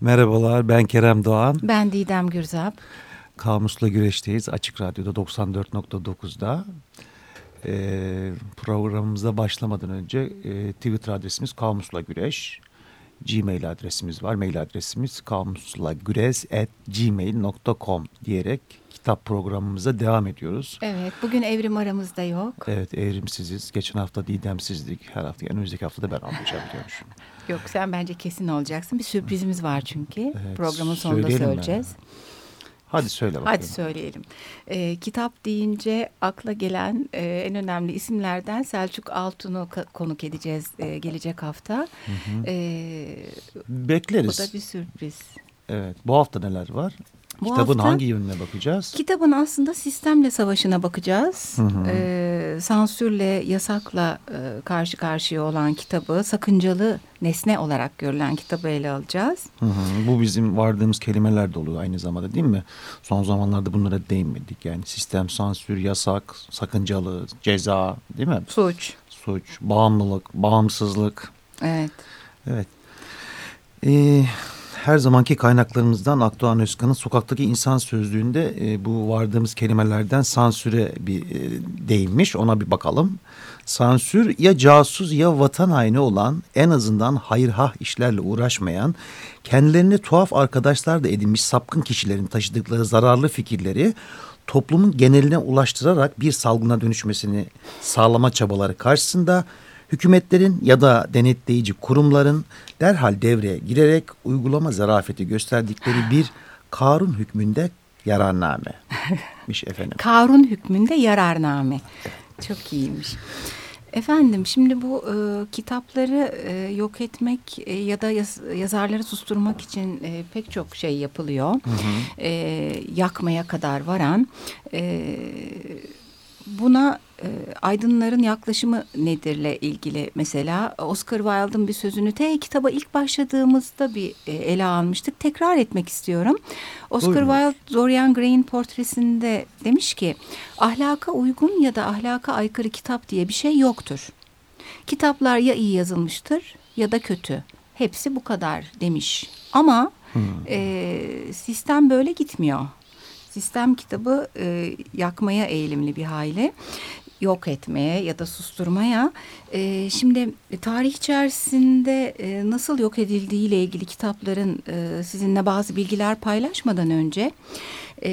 Merhabalar ben Kerem Doğan. Ben Didem Gürzap. Kamusla Güreş'teyiz Açık Radyo'da 94.9'da. Ee, programımıza başlamadan önce e, Twitter adresimiz Kamusla Güreş. Gmail adresimiz var. Mail adresimiz kamuslagüres.gmail.com diyerek kitap programımıza devam ediyoruz. Evet bugün Evrim aramızda yok. Evet evrimsiziz. Geçen hafta Didemsizlik. Her hafta yani önümüzdeki hafta da ben almayacağım diyormuşum. Yok sen bence kesin olacaksın. Bir sürprizimiz var çünkü. Evet, Programın sonunda söyleyelim mi? Hadi söyle bakalım. Hadi söyleyelim. Ee, kitap deyince akla gelen e, en önemli isimlerden Selçuk Altun'u konuk edeceğiz e, gelecek hafta. Ee, bu Bekleriz. da bir sürpriz. Evet. Bu hafta neler var? Bu Kitabın hafta- hangi yönüne bakacağız? Kitabın aslında sistemle savaşına bakacağız. Ee, sansürle, yasakla e, karşı karşıya olan kitabı, sakıncalı nesne olarak görülen kitabı ele alacağız. Hı hı. Bu bizim vardığımız kelimeler de oluyor aynı zamanda değil mi? Son zamanlarda bunlara değinmedik. Yani sistem, sansür, yasak, sakıncalı, ceza değil mi? Suç. Suç, bağımlılık, bağımsızlık. Evet. Evet. Ee, her zamanki kaynaklarımızdan Akdoğan Özkan'ın Sokaktaki İnsan Sözlüğü'nde e, bu vardığımız kelimelerden sansüre bir e, değinmiş. Ona bir bakalım. Sansür ya casus ya vatan haini olan en azından hayırhah işlerle uğraşmayan kendilerine tuhaf arkadaşlar da edinmiş sapkın kişilerin taşıdıkları zararlı fikirleri toplumun geneline ulaştırarak bir salgına dönüşmesini sağlama çabaları karşısında hükümetlerin ya da denetleyici kurumların derhal devreye girerek uygulama zarafeti gösterdikleri bir kanun hükmünde yararnamemiş efendim. Karun hükmünde yararname. Çok iyiymiş. Efendim şimdi bu e, kitapları e, yok etmek e, ya da yaz- yazarları susturmak için e, pek çok şey yapılıyor. E, yakmaya kadar varan. E, buna e, aydınların yaklaşımı nedirle ilgili mesela Oscar Wilde'ın bir sözünü te kitaba ilk başladığımızda bir e, ele almıştık. Tekrar etmek istiyorum. Oscar Buyurun. Wilde Dorian Gray'in portresinde demiş ki ahlaka uygun ya da ahlaka aykırı kitap diye bir şey yoktur. Kitaplar ya iyi yazılmıştır ya da kötü. Hepsi bu kadar demiş. Ama e, sistem böyle gitmiyor. Sistem kitabı e, yakmaya eğilimli bir hayli yok etmeye ya da susturmaya. E, şimdi e, tarih içerisinde e, nasıl yok edildiği ile ilgili kitapların e, sizinle bazı bilgiler paylaşmadan önce e,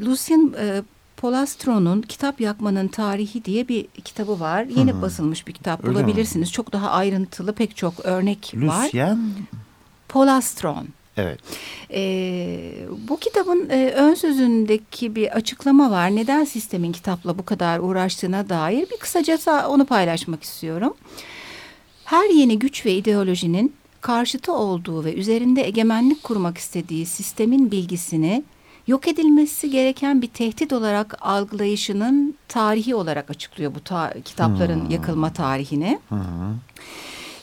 Lucien e, Polastro'nun Kitap Yakmanın Tarihi diye bir kitabı var. Yeni basılmış bir kitap Öyle mi? bulabilirsiniz. Çok daha ayrıntılı pek çok örnek var. Lucien Polastron. Evet. Ee, bu kitabın e, ön sözündeki bir açıklama var. Neden sistemin kitapla bu kadar uğraştığına dair bir kısacası onu paylaşmak istiyorum. Her yeni güç ve ideolojinin karşıtı olduğu ve üzerinde egemenlik kurmak istediği sistemin bilgisini yok edilmesi gereken bir tehdit olarak algılayışının tarihi olarak açıklıyor bu ta- kitapların yakılma tarihini. Hı.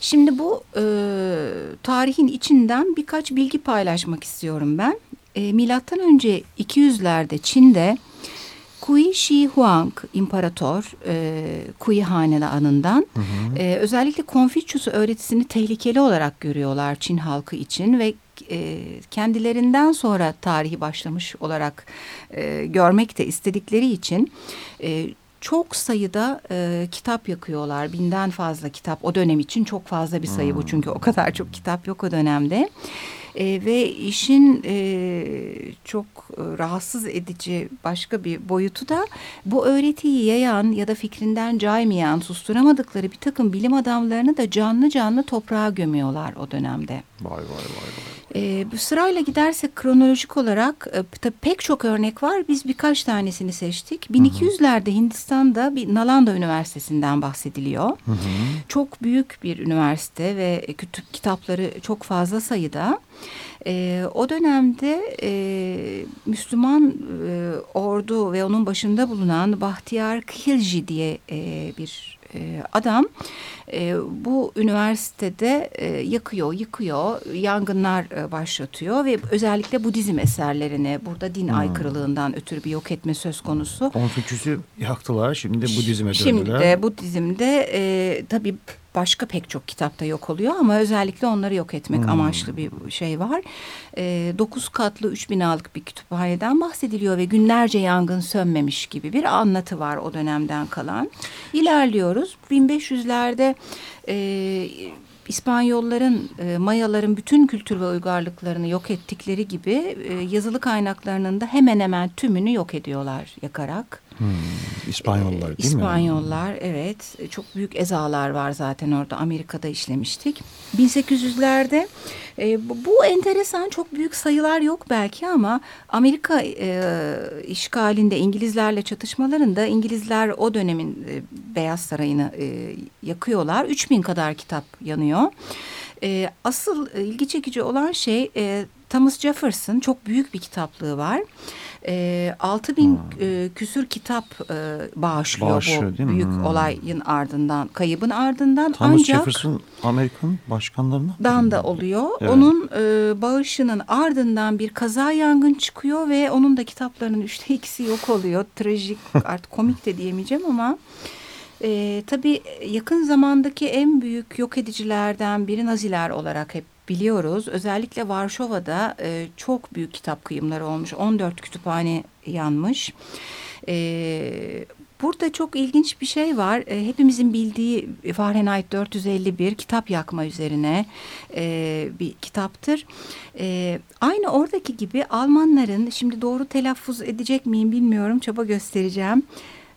Şimdi bu e, tarihin içinden birkaç bilgi paylaşmak istiyorum ben. E, Milattan önce 200'lerde Çin'de Kui Shi Huang imparator e, Kui hanedanından e, özellikle Konfüçyüs öğretisini tehlikeli olarak görüyorlar Çin halkı için ve e, kendilerinden sonra tarihi başlamış olarak e, görmek de istedikleri için e, çok sayıda e, kitap yakıyorlar. Binden fazla kitap. O dönem için çok fazla bir sayı bu. Çünkü o kadar çok kitap yok o dönemde. E, ve işin e, çok e, rahatsız edici başka bir boyutu da bu öğretiyi yayan ya da fikrinden caymayan, susturamadıkları bir takım bilim adamlarını da canlı canlı toprağa gömüyorlar o dönemde. Vay vay vay vay. E, bu sırayla gidersek kronolojik olarak e, tabii pek çok örnek var. Biz birkaç tanesini seçtik. 1200'lerde Hindistan'da bir Nalanda Üniversitesi'nden bahsediliyor. Çok büyük bir üniversite ve kütüp kitapları çok fazla sayıda. E, o dönemde e, Müslüman e, ordu ve onun başında bulunan Bahtiyar Khilji diye e, bir e, adam e, bu üniversitede e, yakıyor, yıkıyor, yangınlar e, başlatıyor ve özellikle Budizm eserlerini burada din aykırılığından ötürü bir yok etme söz konusu. Konfüçyüs'ü yaktılar. Şimdi Budizm'e döndüler. Şimdi de Budizm'de e, tabii başka pek çok kitapta yok oluyor ama özellikle onları yok etmek hmm. amaçlı bir şey var. E, dokuz katlı üç binalık bir kütüphaneden bahsediliyor ve günlerce yangın sönmemiş gibi bir anlatı var o dönemden kalan. İlerliyoruz. 1500'lerde e, İspanyolların, e, Mayaların bütün kültür ve uygarlıklarını yok ettikleri gibi e, yazılı kaynaklarının da hemen hemen tümünü yok ediyorlar yakarak. Hmm, İspanyollar değil İspanyollar, mi? İspanyollar evet. Çok büyük ezalar var zaten orada Amerika'da işlemiştik. 1800'lerde e, bu, bu enteresan çok büyük sayılar yok belki ama Amerika e, işgalinde İngilizlerle çatışmalarında İngilizler o dönemin e, Beyaz Sarayı'nı e, yakıyorlar. 3000 kadar kitap yanıyor. E, asıl ilgi çekici olan şey e, Thomas Jefferson çok büyük bir kitaplığı var. E, 6 bin hmm. e, küsür kitap e, bağışlıyor, bağışlıyor bu büyük hmm. olayın ardından, kaybın ardından. Thomas Ancak, Jefferson Amerikan başkanlarına? Dan da oluyor. Evet. Onun e, bağışının ardından bir kaza yangın çıkıyor ve onun da kitaplarının üçte ikisi yok oluyor. Trajik artık komik de diyemeyeceğim ama... E, tabii yakın zamandaki en büyük yok edicilerden biri Naziler olarak hep biliyoruz. Özellikle Varşova'da e, çok büyük kitap kıyımları olmuş. 14 kütüphane yanmış. E, burada çok ilginç bir şey var. E, hepimizin bildiği Fahrenheit 451 kitap yakma üzerine e, bir kitaptır. E, aynı oradaki gibi Almanların, şimdi doğru telaffuz edecek miyim bilmiyorum, çaba göstereceğim.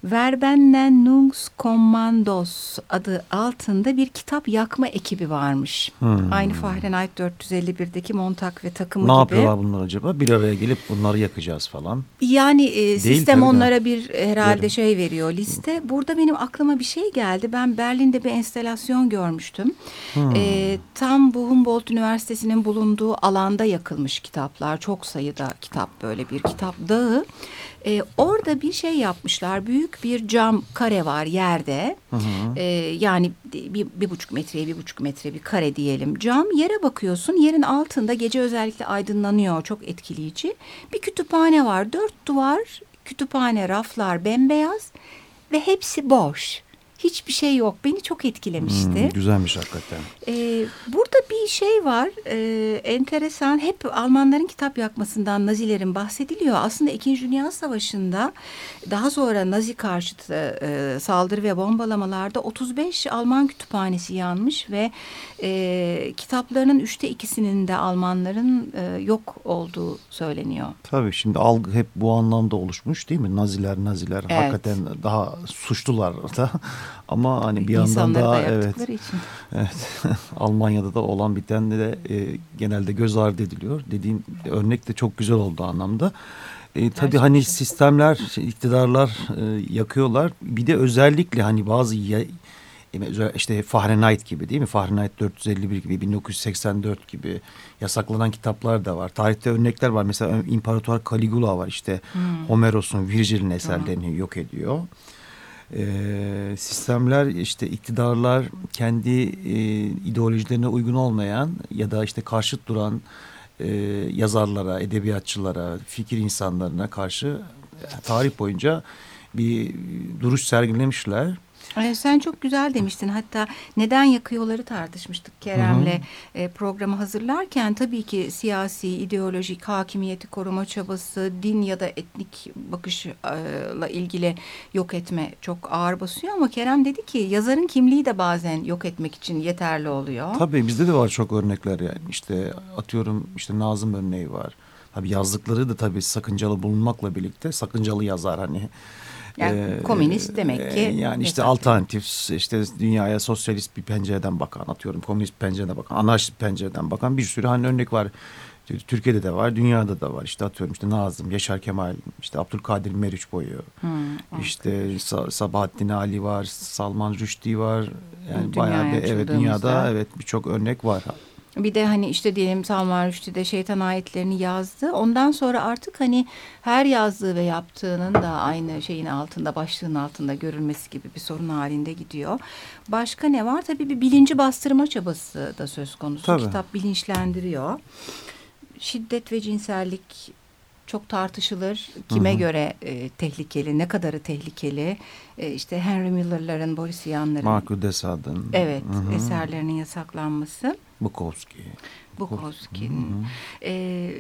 Verbenennungskommandos adı altında bir kitap yakma ekibi varmış. Hmm. Aynı Fahrenheit 451'deki Montag ve takımı ne gibi. Ne yapıyorlar bunlar acaba? Bir araya gelip bunları yakacağız falan. Yani e, sistem onlara bir herhalde Verim. şey veriyor liste. Burada benim aklıma bir şey geldi. Ben Berlin'de bir enstelasyon görmüştüm. Hmm. E, tam bu Humboldt Üniversitesi'nin bulunduğu alanda yakılmış kitaplar. Çok sayıda kitap böyle bir kitap dağı. E, orada bir şey yapmışlar. Büyük bir cam kare var yerde. Hı hı. E, yani bir, bir buçuk metreye bir buçuk metre bir kare diyelim. Cam yere bakıyorsun. Yerin altında gece özellikle aydınlanıyor. Çok etkileyici. Bir kütüphane var. Dört duvar kütüphane raflar bembeyaz ve hepsi boş hiçbir şey yok. Beni çok etkilemişti. Hmm, güzelmiş hakikaten. Ee, burada şey var. Ee, enteresan. Hep Almanların kitap yakmasından Nazilerin bahsediliyor. Aslında İkinci Dünya Savaşı'nda daha sonra Nazi karşıtı e, saldırı ve bombalamalarda 35 Alman kütüphanesi yanmış ve e, kitaplarının üçte ikisinin de Almanların e, yok olduğu söyleniyor. Tabii şimdi algı hep bu anlamda oluşmuş değil mi? Naziler, Naziler evet. hakikaten daha suçlular da ama hani bir yandan da evet, için. evet Almanya'da da olan biten de e, genelde göz ardı ediliyor. Dediğin örnek de çok güzel oldu anlamda. E, tabii hani sistemler, iktidarlar e, yakıyorlar. Bir de özellikle hani bazı ya, işte Fahrenheit gibi değil mi? Fahrenheit 451 gibi, 1984 gibi yasaklanan kitaplar da var. Tarihte örnekler var. Mesela İmparator Caligula var işte. Hmm. Homeros'un, Virgil'in eserlerini hmm. yok ediyor e, sistemler işte iktidarlar kendi e, ideolojilerine uygun olmayan ya da işte karşıt duran e, yazarlara, edebiyatçılara, fikir insanlarına karşı tarih boyunca bir duruş sergilemişler. Ee, sen çok güzel demiştin. Hatta neden yakıyorları tartışmıştık Kerem'le e, programı hazırlarken. Tabii ki siyasi, ideolojik, hakimiyeti koruma çabası, din ya da etnik bakışla ilgili yok etme çok ağır basıyor. Ama Kerem dedi ki yazarın kimliği de bazen yok etmek için yeterli oluyor. Tabii bizde de var çok örnekler yani. İşte atıyorum işte Nazım örneği var. Tabii yazdıkları da tabii sakıncalı bulunmakla birlikte sakıncalı yazar hani yani ee, komünist demek ki. Yani işte alternatif işte dünyaya sosyalist bir pencereden bakan atıyorum komünist pencereden bakan anarşist pencereden bakan bir sürü hani örnek var. Türkiye'de de var, dünyada da var. İşte atıyorum işte Nazım, Yaşar Kemal, işte Abdülkadir Meriç boyu. Hmm, işte Sabahattin Ali var, Salman Rushdie var. Yani Dünyaya bayağı bir evet dünyada evet birçok örnek var. Bir de hani işte diyelim Salman Rushdie şeytan ayetlerini yazdı. Ondan sonra artık hani her yazdığı ve yaptığının da aynı şeyin altında, başlığın altında görülmesi gibi bir sorun halinde gidiyor. Başka ne var? Tabii bir bilinci bastırma çabası da söz konusu. Tabii. Kitap bilinçlendiriyor. Şiddet ve cinsellik çok tartışılır. Kime hı hı. göre e, tehlikeli, ne kadarı tehlikeli. E, işte Henry Miller'ların, Boris Vian'ların. Marco de Sade'ın. Evet, hı hı. eserlerinin yasaklanması. Bukowski. Bukowski'nin. E,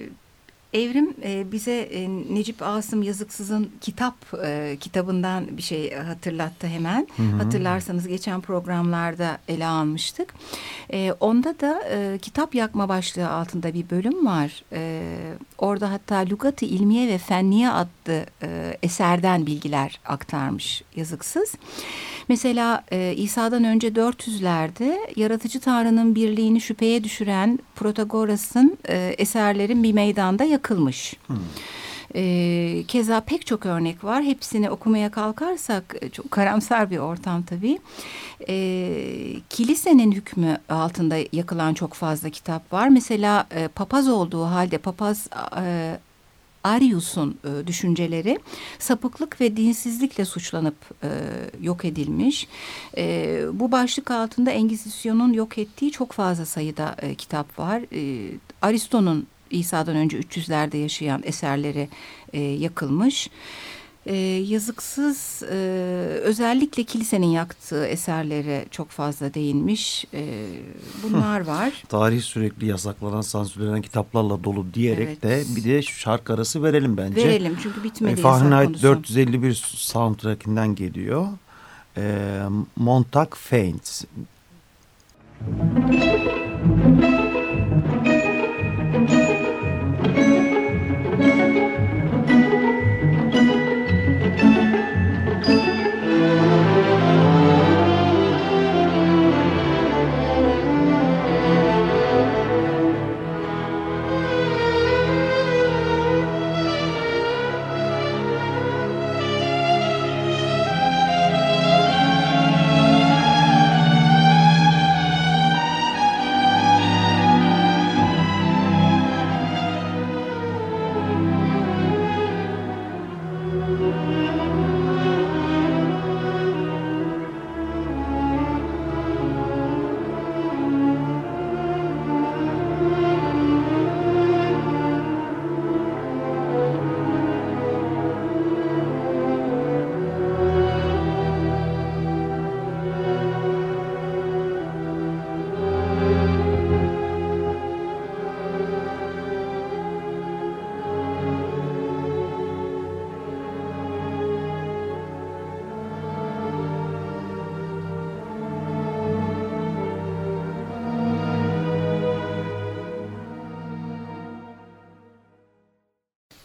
Evrim e, bize e, Necip Asım Yazıksız'ın kitap e, kitabından bir şey hatırlattı hemen. Hı hı. Hatırlarsanız geçen programlarda ele almıştık. E, onda da e, kitap yakma başlığı altında bir bölüm var. E, orada hatta Lugati İlmiye ve Fenniye adlı e, eserden bilgiler aktarmış Yazıksız. Mesela e, İsa'dan önce 400'lerde yaratıcı Tanrı'nın birliğini şüpheye düşüren Protagoras'ın e, eserlerin bir meydanda yakılmış. Hmm. E, keza pek çok örnek var. Hepsini okumaya kalkarsak e, çok karamsar bir ortam tabii. E, kilisenin hükmü altında yakılan çok fazla kitap var. Mesela e, papaz olduğu halde papaz e, Arius'un e, düşünceleri sapıklık ve dinsizlikle suçlanıp e, yok edilmiş. E, bu başlık altında Engizisyon'un yok ettiği çok fazla sayıda e, kitap var. E, Aristo'nun İsa'dan önce 300'lerde yaşayan eserleri e, yakılmış yazıksız e, özellikle kilisenin yaktığı eserlere çok fazla değinmiş. E, bunlar var. Tarih sürekli yasaklanan, sansürlenen kitaplarla dolu diyerek evet. de bir de şarkı arası verelim bence. Verelim çünkü bitmedi e, Fahrenheit 451 soundtrackinden geliyor. E, Montag Faints. Müzik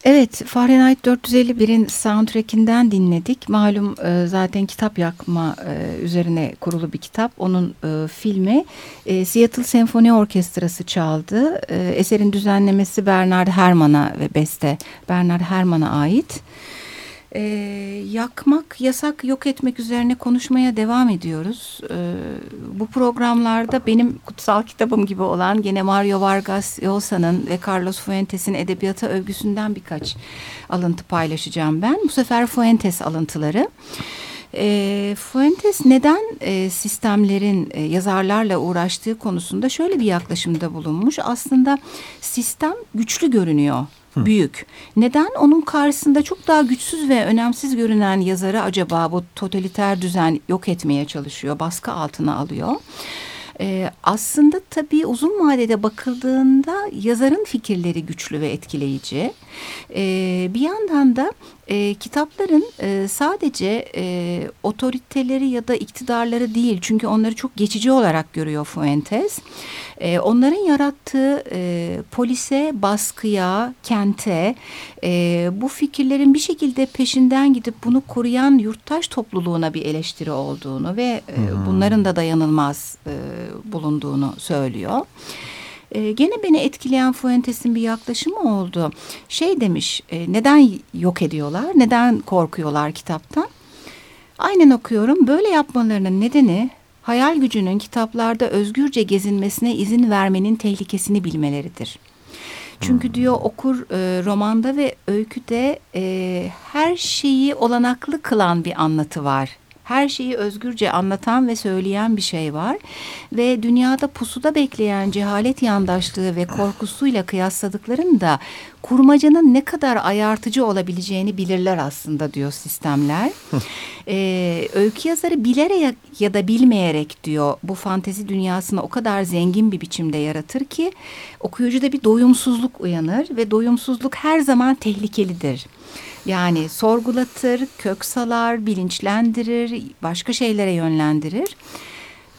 Evet, Fahrenheit 451'in soundtrackinden dinledik. Malum e, zaten kitap yakma e, üzerine kurulu bir kitap. Onun e, filmi e, Seattle Senfoni Orkestrası çaldı. Eserin düzenlemesi Bernard Herrmann'a ve beste Bernard Herrmann'a ait e, yakmak, yasak, yok etmek üzerine konuşmaya devam ediyoruz. E, bu programlarda benim kutsal kitabım gibi olan gene Mario Vargas Llosa'nın ve Carlos Fuentes'in edebiyata övgüsünden birkaç alıntı paylaşacağım ben. Bu sefer Fuentes alıntıları. E, Fuentes neden e, sistemlerin e, yazarlarla uğraştığı konusunda şöyle bir yaklaşımda bulunmuş. Aslında sistem güçlü görünüyor büyük. Neden onun karşısında çok daha güçsüz ve önemsiz görünen yazarı acaba bu totaliter düzen yok etmeye çalışıyor, baskı altına alıyor? Ee, aslında tabii uzun vadede bakıldığında yazarın fikirleri güçlü ve etkileyici. Ee, bir yandan da e, kitapların e, sadece e, otoriteleri ya da iktidarları değil çünkü onları çok geçici olarak görüyor Fuentes. E, onların yarattığı e, polise, baskıya, kente e, bu fikirlerin bir şekilde peşinden gidip bunu koruyan yurttaş topluluğuna bir eleştiri olduğunu ve e, bunların da dayanılmaz e, bulunduğunu söylüyor. E, gene beni etkileyen Fuentes'in bir yaklaşımı oldu. Şey demiş, e, neden yok ediyorlar, neden korkuyorlar kitaptan? Aynen okuyorum. Böyle yapmalarının nedeni hayal gücünün kitaplarda özgürce gezinmesine izin vermenin tehlikesini bilmeleridir. Çünkü diyor okur e, romanda ve öyküde e, her şeyi olanaklı kılan bir anlatı var her şeyi özgürce anlatan ve söyleyen bir şey var. Ve dünyada pusuda bekleyen cehalet yandaşlığı ve korkusuyla kıyasladıklarında kurmacanın ne kadar ayartıcı olabileceğini bilirler aslında diyor sistemler. ee, öykü yazarı bilerek ya da bilmeyerek diyor bu fantezi dünyasını o kadar zengin bir biçimde yaratır ki okuyucuda bir doyumsuzluk uyanır ve doyumsuzluk her zaman tehlikelidir. Yani sorgulatır, kök salar, bilinçlendirir, başka şeylere yönlendirir.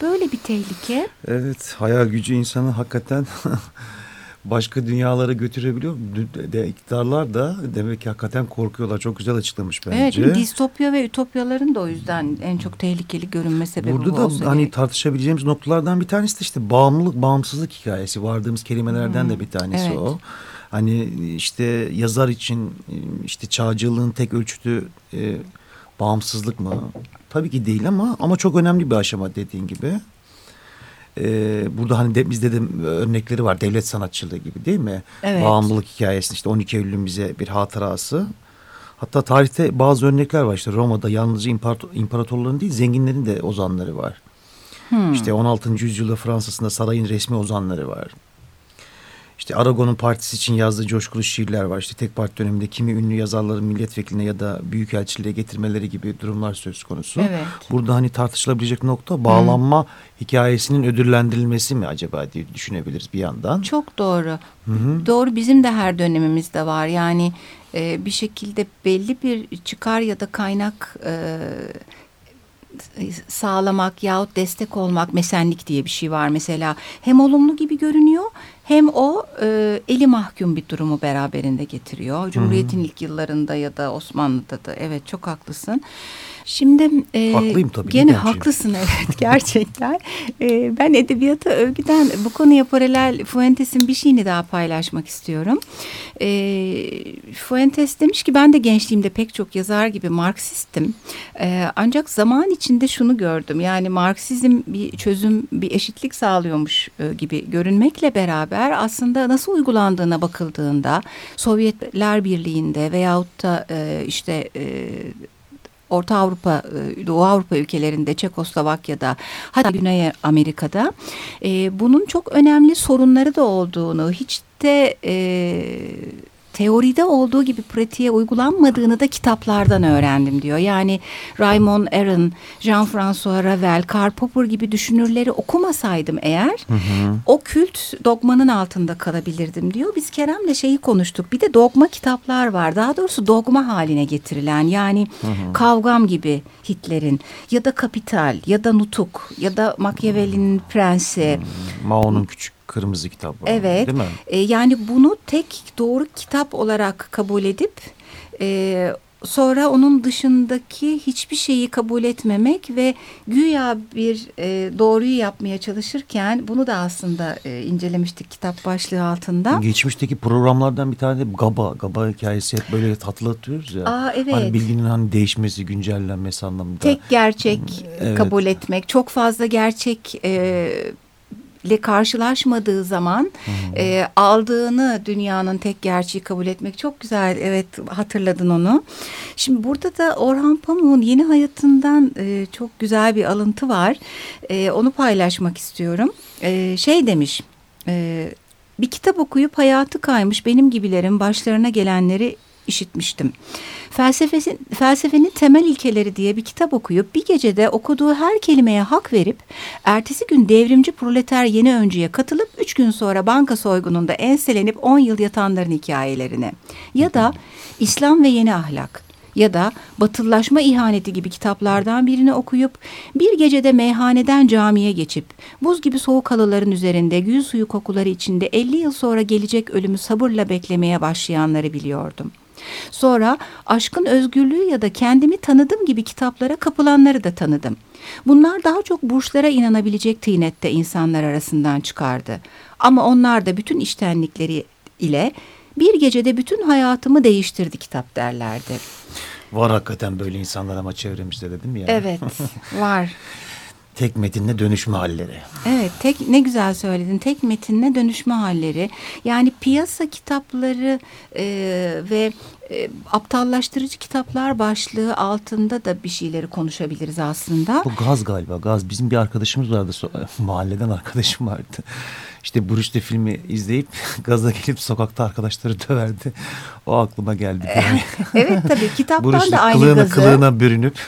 Böyle bir tehlike. Evet, hayal gücü insanı hakikaten başka dünyalara götürebiliyor. De, iktidarlar da demek ki hakikaten korkuyorlar. Çok güzel açıklamış bence. Evet, distopya ve ütopyaların da o yüzden en çok tehlikeli görünme sebebi Burada bu da olsa hani gerek. tartışabileceğimiz noktalardan bir tanesi de işte bağımlılık, bağımsızlık hikayesi. Vardığımız kelimelerden hmm. de bir tanesi evet. o. Hani işte yazar için işte çağcılığın tek ölçütü e, bağımsızlık mı? Tabii ki değil ama ama çok önemli bir aşama dediğin gibi. Ee, burada hani de, bizde de örnekleri var devlet sanatçılığı gibi değil mi? Evet. Bağımlılık hikayesi işte 12 Eylül'ün bize bir hatırası. Hatta tarihte bazı örnekler var işte Roma'da yalnızca imparator, imparatorların değil zenginlerin de ozanları var. Hmm. İşte 16. yüzyılda Fransa'sında sarayın resmi ozanları var. İşte Aragon'un partisi için yazdığı coşkulu şiirler var. İşte tek parti döneminde kimi ünlü yazarların milletvekiline ya da büyükelçiliğe getirmeleri gibi durumlar söz konusu. Evet. Burada hani tartışılabilecek nokta bağlanma Hı. hikayesinin ödüllendirilmesi mi acaba diye düşünebiliriz bir yandan. Çok doğru. Hı -hı. Doğru bizim de her dönemimizde var. Yani e, bir şekilde belli bir çıkar ya da kaynak... E, sağlamak yahut destek olmak mesenlik diye bir şey var mesela. Hem olumlu gibi görünüyor hem o e, eli mahkum bir durumu beraberinde getiriyor. Cumhuriyet'in ilk yıllarında ya da Osmanlı'da da evet çok haklısın. Şimdi e, Haklıyım tabii. Gene haklısın evet gerçekten. e, ben edebiyata övgüden bu konuya paralel Fuentes'in bir şeyini daha paylaşmak istiyorum. E, Fuentes demiş ki ben de gençliğimde pek çok yazar gibi Marksistim. E, ancak zaman içinde şunu gördüm. Yani Marksizm bir çözüm, bir eşitlik sağlıyormuş e, gibi görünmekle beraber aslında nasıl uygulandığına bakıldığında Sovyetler Birliği'nde veyahut da e, işte e, Orta Avrupa, e, Doğu Avrupa ülkelerinde, Çekoslovakya'da, hatta Güney Amerika'da. E, bunun çok önemli sorunları da olduğunu, hiç de e, teoride olduğu gibi pratiğe uygulanmadığını da kitaplardan öğrendim diyor. Yani Raymond Aron, Jean-François Ravel, Karl Popper gibi düşünürleri okumasaydım eğer hı hı. o kült dogmanın altında kalabilirdim diyor. Biz Kerem'le şeyi konuştuk. Bir de dogma kitaplar var. Daha doğrusu dogma haline getirilen yani hı hı. Kavgam gibi Hitler'in ya da Kapital ya da Nutuk ya da Machiavelli'nin Prensi. Mao'nun küçük Kırmızı kitap var. Evet. Değil mi? E, yani bunu tek doğru kitap olarak kabul edip e, sonra onun dışındaki hiçbir şeyi kabul etmemek ve güya bir e, doğruyu yapmaya çalışırken bunu da aslında e, incelemiştik kitap başlığı altında. Geçmişteki programlardan bir tane de GABA, GABA hikayesi hep böyle hatırlatıyoruz ya. Aa, evet. Hani bilginin hani değişmesi, güncellenmesi anlamında. Tek gerçek evet. kabul etmek, çok fazla gerçek e, ile karşılaşmadığı zaman hmm. e, aldığını dünyanın tek gerçeği kabul etmek çok güzel. Evet hatırladın onu. Şimdi burada da Orhan Pamuk'un yeni hayatından e, çok güzel bir alıntı var. E, onu paylaşmak istiyorum. E, şey demiş... E, bir kitap okuyup hayatı kaymış benim gibilerin başlarına gelenleri işitmiştim. Felsefesin, felsefenin temel ilkeleri diye bir kitap okuyup bir gecede okuduğu her kelimeye hak verip ertesi gün devrimci proleter yeni öncüye katılıp üç gün sonra banka soygununda enselenip on yıl yatanların hikayelerine ya da İslam ve yeni ahlak ya da batıllaşma ihaneti gibi kitaplardan birini okuyup bir gecede meyhaneden camiye geçip buz gibi soğuk halıların üzerinde gül suyu kokuları içinde 50 yıl sonra gelecek ölümü sabırla beklemeye başlayanları biliyordum.'' Sonra aşkın özgürlüğü ya da kendimi tanıdım gibi kitaplara kapılanları da tanıdım. Bunlar daha çok burçlara inanabilecek tıynette insanlar arasından çıkardı. Ama onlar da bütün iştenlikleri ile bir gecede bütün hayatımı değiştirdi kitap derlerdi. Var hakikaten böyle insanlar ama çevremizde dedim ya. Evet var. Tek metinle dönüşme halleri. Evet, tek ne güzel söyledin. Tek metinle dönüşme halleri. Yani piyasa kitapları e, ve e, aptallaştırıcı kitaplar başlığı altında da bir şeyleri konuşabiliriz aslında. Bu gaz galiba gaz. Bizim bir arkadaşımız vardı mahalleden arkadaşım vardı. İşte Bruce filmi izleyip gaza gelip sokakta arkadaşları döverdi. O aklıma geldi. evet tabii kitaptan da aynı kılığına, gazı. Kılığına bürünüp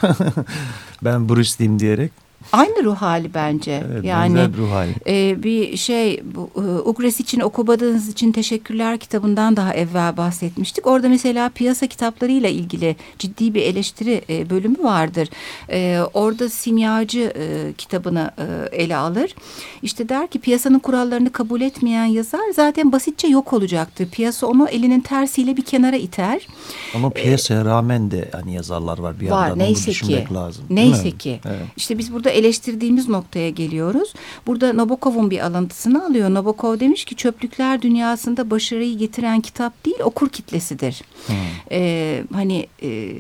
ben Bruce diyerek Aynı ruh hali bence. Evet, yani ruh hali. E, bir şey bu, e, Ugres için okumadığınız için teşekkürler kitabından daha evvel bahsetmiştik. Orada mesela piyasa kitaplarıyla ilgili ciddi bir eleştiri e, bölümü vardır. E, orada simyacı e, kitabını e, ele alır. İşte der ki piyasanın kurallarını kabul etmeyen yazar zaten basitçe yok olacaktır. Piyasa onu elinin tersiyle bir kenara iter. Ama piyasaya rağmen de hani yazarlar var bir var, yandan. Neyse ki. lazım. Neyse ki. Evet. İşte biz burada eleştirdiğimiz noktaya geliyoruz. Burada Nabokov'un bir alıntısını alıyor. Nabokov demiş ki çöplükler dünyasında başarıyı getiren kitap değil okur kitlesidir. Hmm. Ee, hani e,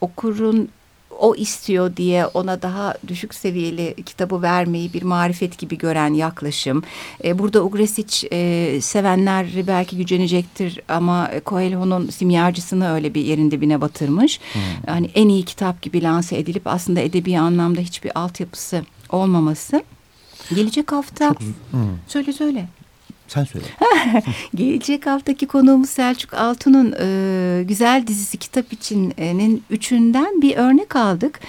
okurun o istiyor diye ona daha düşük seviyeli kitabı vermeyi bir marifet gibi gören yaklaşım. E, burada Ugresic e, sevenler belki gücenecektir ama Coelho'nun simyacısını öyle bir yerin dibine batırmış. Hmm. Hani en iyi kitap gibi lanse edilip aslında edebi anlamda hiçbir altyapısı olmaması. Gelecek hafta Çok, hmm. söyle söyle. Sen söyle. Gelecek haftaki konuğumuz Selçuk Altun'un e, güzel dizisi kitap içinin üçünden bir örnek aldık.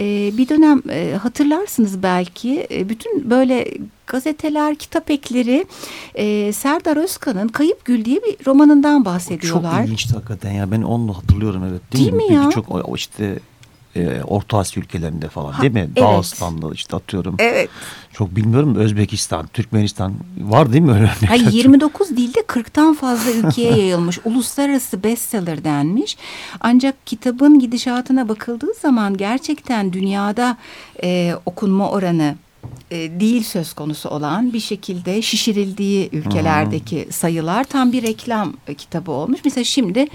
E, bir dönem e, hatırlarsınız belki e, bütün böyle gazeteler, kitap ekleri e, Serdar Özkan'ın Kayıp Gül diye bir romanından bahsediyorlar. Çok ilginçti hakikaten ya ben onu hatırlıyorum evet. Değil, değil mi, mi ya? Çok işte e, Orta Asya ülkelerinde falan değil mi? Evet. Dağıstan'da işte atıyorum. Evet. Çok bilmiyorum Özbekistan, Türkmenistan var değil mi öyle örnekler? Hayır 29 dilde 40'tan fazla ülkeye yayılmış. Uluslararası bestseller denmiş. Ancak kitabın gidişatına bakıldığı zaman gerçekten dünyada e, okunma oranı e, değil söz konusu olan bir şekilde şişirildiği ülkelerdeki hmm. sayılar tam bir reklam kitabı olmuş. Mesela şimdi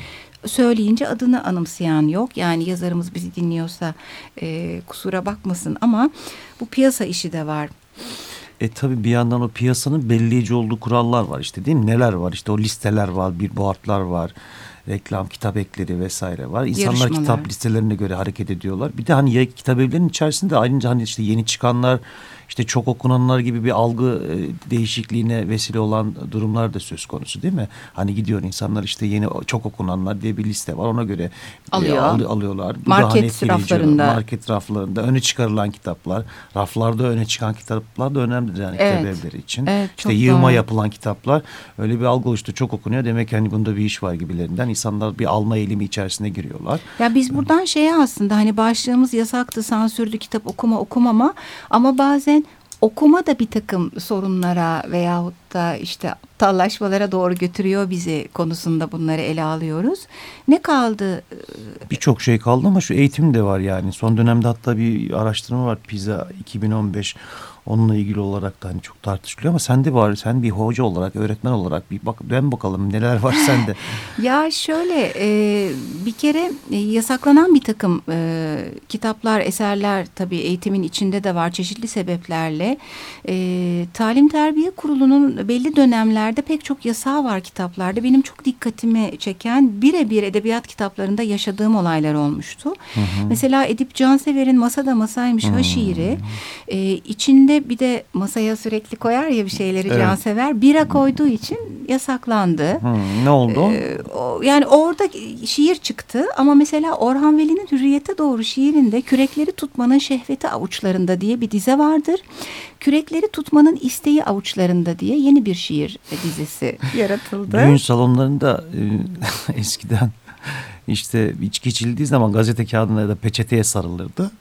söyleyince adını anımsayan yok. Yani yazarımız bizi dinliyorsa e, kusura bakmasın ama bu piyasa işi de var. E tabi bir yandan o piyasanın belirleyici olduğu kurallar var işte değil mi? Neler var? İşte o listeler var, bir boardlar var reklam, kitap ekleri vesaire var. İnsanlar kitap listelerine göre hareket ediyorlar. Bir de hani kitap evlerinin içerisinde ayrıca hani işte yeni çıkanlar işte çok okunanlar gibi bir algı e, değişikliğine vesile olan durumlar da söz konusu değil mi? Hani gidiyor insanlar işte yeni çok okunanlar diye bir liste var ona göre e, Alıyor. E, al, alıyorlar. Market raflarında. Market raflarında öne çıkarılan kitaplar, raflarda öne çıkan kitaplar da önemlidir yani evet. kitap evleri için. Evet, işte yığma doğru. yapılan kitaplar öyle bir algı oluştu çok okunuyor demek ki hani bunda bir iş var gibilerinden insanlar bir alma eğilimi içerisine giriyorlar. Ya biz buradan şeye aslında hani başlığımız yasaktı, sansürdü, kitap okuma okumama ama bazen okuma da bir takım sorunlara veyahut da işte tallaşmalara doğru götürüyor bizi konusunda bunları ele alıyoruz. Ne kaldı? Birçok şey kaldı ama şu eğitim de var yani. Son dönemde hatta bir araştırma var PISA 2015 Onunla ilgili olarak da hani çok tartışılıyor ama sen de var. Sen bir hoca olarak, öğretmen olarak bir bak dön bakalım neler var sende. ya şöyle e, bir kere e, yasaklanan bir takım e, kitaplar, eserler tabii eğitimin içinde de var çeşitli sebeplerle. E, Talim Terbiye Kurulu'nun belli dönemlerde pek çok yasağı var kitaplarda. Benim çok dikkatimi çeken birebir edebiyat kitaplarında yaşadığım olaylar olmuştu. Hı hı. Mesela Edip Cansever'in Masada Masaymış Ha şiiri e, içinde bir de masaya sürekli koyar ya bir şeyleri evet. cansever. Bira koyduğu için yasaklandı. Hmm, ne oldu? Ee, o, yani orada şiir çıktı ama mesela Orhan Veli'nin Hürriyete Doğru şiirinde kürekleri tutmanın şehveti avuçlarında diye bir dize vardır. Kürekleri tutmanın isteği avuçlarında diye yeni bir şiir dizisi yaratıldı. Düğün salonlarında e, eskiden işte içki içildiği zaman gazete kağıdına ya da peçeteye sarılırdı.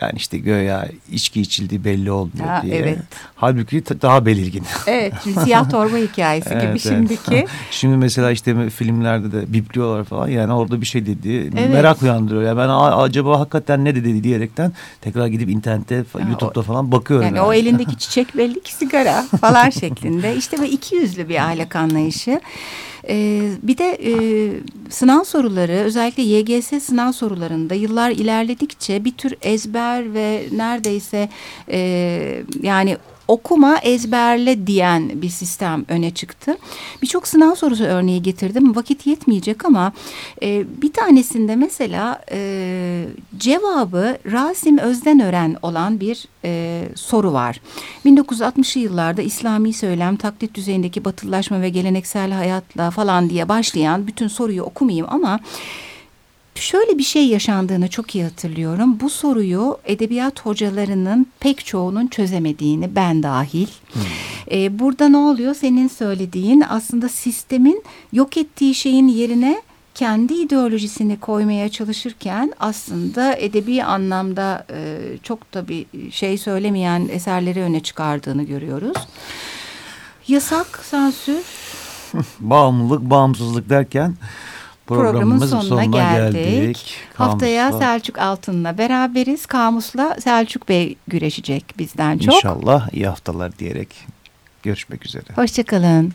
Yani işte göya içki içildiği belli olmuyor ha, diye. Evet. Halbuki daha belirgin. Evet siyah torba hikayesi evet, gibi evet. şimdiki. Şimdi mesela işte filmlerde de bipliyorlar falan yani orada bir şey dedi evet. merak uyandırıyor. Yani ben acaba hakikaten ne dedi diyerekten tekrar gidip internette ha, YouTube'da falan bakıyorum. Yani, yani. o elindeki çiçek belli ki sigara falan şeklinde. İşte ve iki yüzlü bir ahlak anlayışı. E, bir de e, sınav soruları özellikle YGS sınav sorularında yıllar ilerledikçe bir tür ezber ve neredeyse e, yani okuma ezberle diyen bir sistem öne çıktı. Birçok sınav sorusu örneği getirdim. Vakit yetmeyecek ama e, bir tanesinde mesela e, cevabı Rasim Özdenören olan bir e, soru var. 1960'lı yıllarda İslami söylem, taklit düzeyindeki batılılaşma ve geleneksel hayatla falan diye başlayan bütün soruyu okumayayım ama şöyle bir şey yaşandığını çok iyi hatırlıyorum. Bu soruyu edebiyat hocalarının pek çoğunun çözemediğini ben dahil. Hmm. Ee, burada ne oluyor? Senin söylediğin aslında sistemin yok ettiği şeyin yerine kendi ideolojisini koymaya çalışırken aslında edebi anlamda e, çok da bir şey söylemeyen eserleri öne çıkardığını görüyoruz. Yasak, sansür. Bağımlılık, bağımsızlık derken programın sonuna, sonuna geldik. geldik. Haftaya Selçuk Altın'la beraberiz. Kamus'la Selçuk Bey güreşecek bizden çok. İnşallah iyi haftalar diyerek görüşmek üzere. Hoşçakalın.